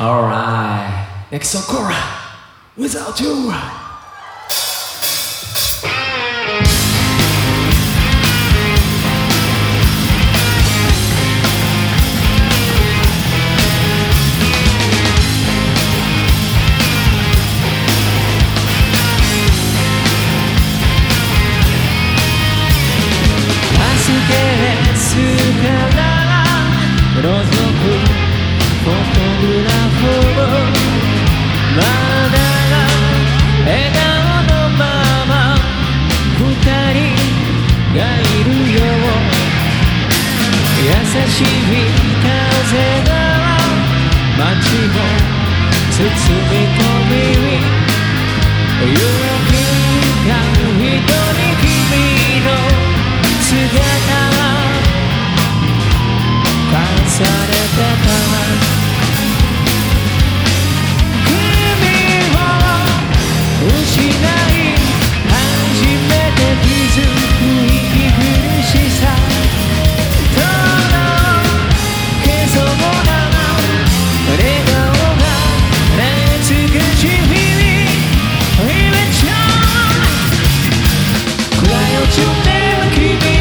All right. Exokora, without you. Once again, it's 優しい風が街を包み込み勇気が人に君の姿が重ねてた君を失う You'll never keep me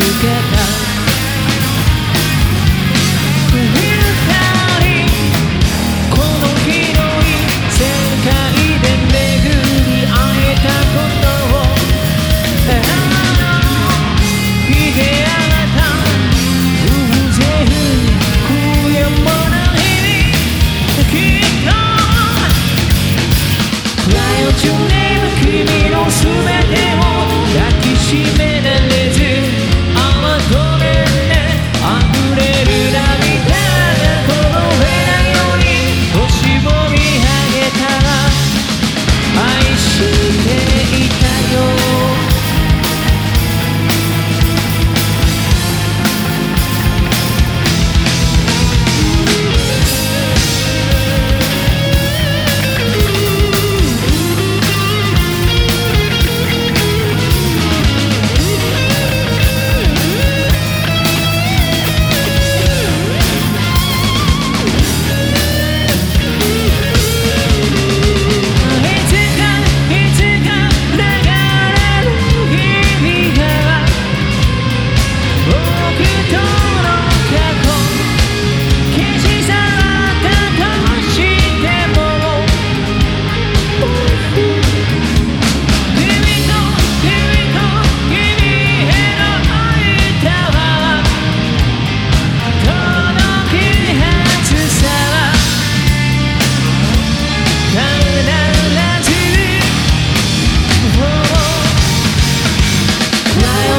together